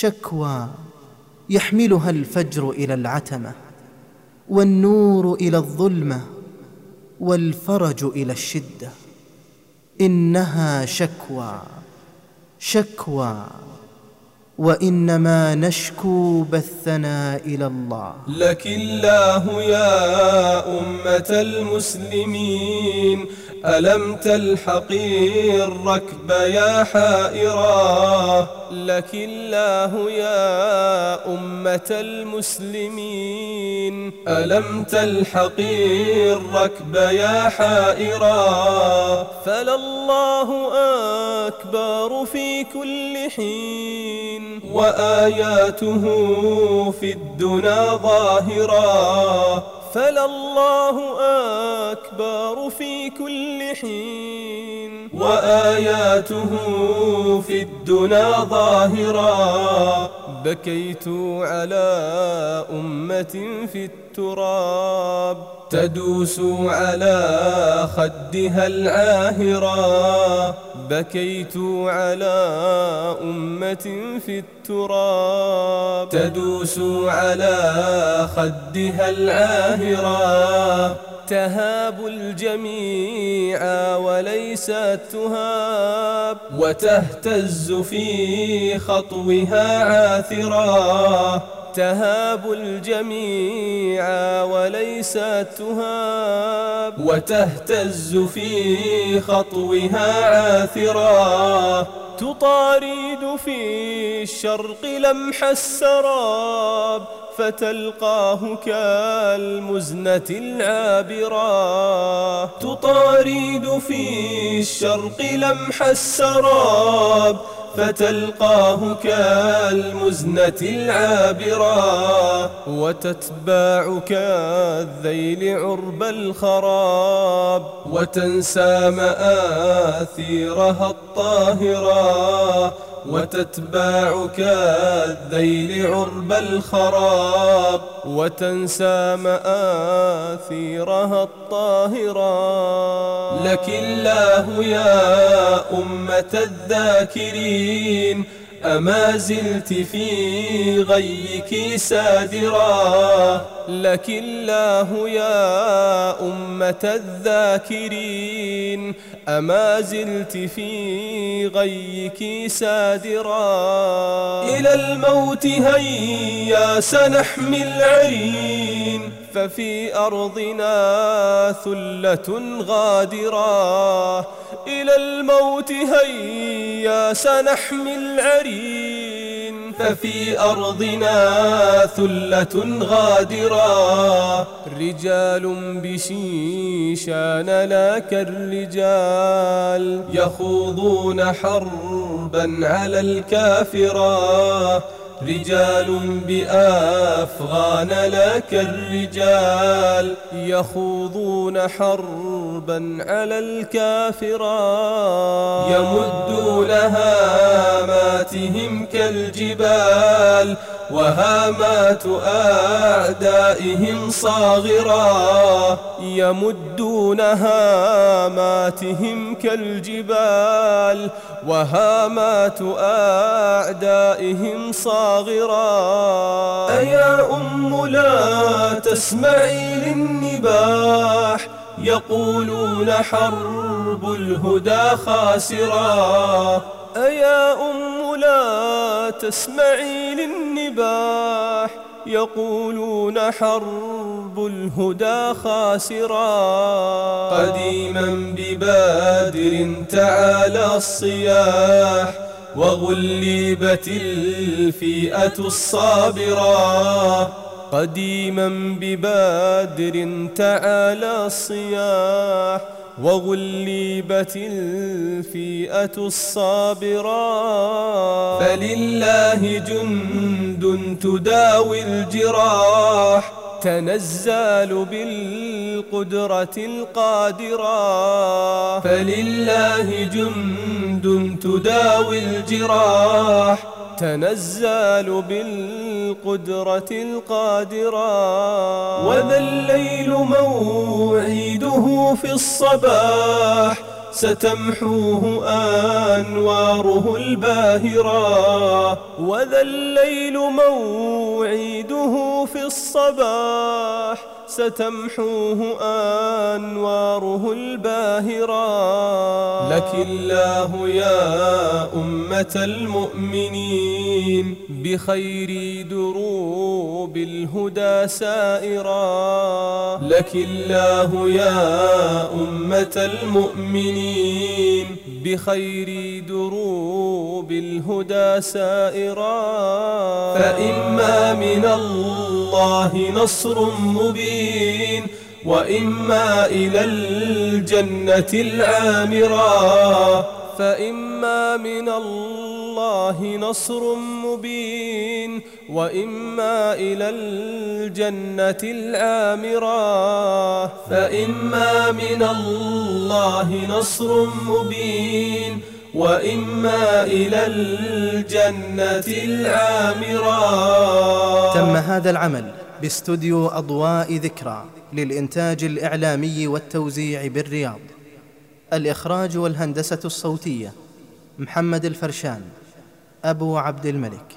شكوى يحملها الفجر إلى العتمة والنور إلى الظلمة والفرج إلى الشدة. إنها شكوى شكوى. وإنما نشكو بثنا إلى الله. لك الله يا أمة المسلمين ألم تلحقي الركب يا حائرا؟ لك الله يا أمة المسلمين ألم تلحقي الركب يا حائرا؟ فلله أكبر في كل حين. وآياته في الدنا ظاهرا فلله أكبر في كل حين. وآياته في الدنا ظاهرا بكيت على أمة في التراب. تدوس على خدها العاهرا بكيت على أمة في التراب. تدوس على خدها العاهرا تهاب الجميع وليست تهاب وتهتز في خطوها عاثرا تهاب الجميع وليست تهاب وتهتز في خطوها عاثرا. تطارد في الشرق لمح السراب. فتلقاه كالمزنة العابرة تطارد في الشرق لمح السراب. فتلقاه كالمزنة العابرة وتتباع كالذيل عرب الخراب وتنسى مآثيرها الطاهرة وتتباع كالذيل عرب الخراب وتنسى مآثيرها الطاهرة. لك الله يا أمة الذاكرين أما زلت في غيك سادرا لك الله يا أمة الذاكرين. أما زلت في غيك سادرا. إلى الموت هيا سنحمي العرين. ففي أرضنا ثلة غادرة إلى الموت هيا سنحمي العرين. ففي أرضنا ثلة غادرة رجال بشيشان لا كالرجال يخوضون حربا على الكافرة. رجال بأفغان لك الرجال يخوضون حربا على الكافرة يمدون هاماتهم كالجبال. وهامات أعدائهم صاغرة يمدون هاماتهم كالجبال وهامات أعدائهم صاغرة أيا أم لا تسمعي للنباح يقولون حرب الهدى خاسرة أيا أم لا تسمعي للنباح؟ يقولون حرب الهدى خاسرا قديما ببادر تعالى الصياح وغلبت الفئة الصابرة. قديما ببادر تعالى الصياح وغلبت الفئة الصابرة. فلله جند تداوي الجراح. تنزال بالقدرة القادرة. فلله جند تداوي الجراح. تنزال بالقدرة القادرة. وذا الليل موعده في الصباح ستمحوه أنواره الباهرة. وذا الليل موعيده في الصباح ستمحوه أنواره الباهرة. لك الله يا أمة المؤمنين. بخير دروب الهدى سائرا. لك الله يا أمة المؤمنين بخير دروب الهدى سائرا. فإما من الله نصر مبين وإما إلى الجنة العامرة فإما من الله نصر مبين وإما إلى الجنة العامرة فإما من الله نصر مبين وإما إلى الجنة العامرة تم هذا العمل باستوديو أضواء ذكرى للإنتاج الإعلامي والتوزيع بالرياض. الإخراج والهندسة الصوتية محمد الفرشان أبو عبد الملك.